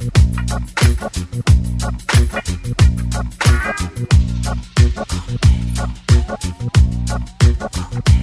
Call me.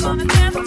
Gonna dance.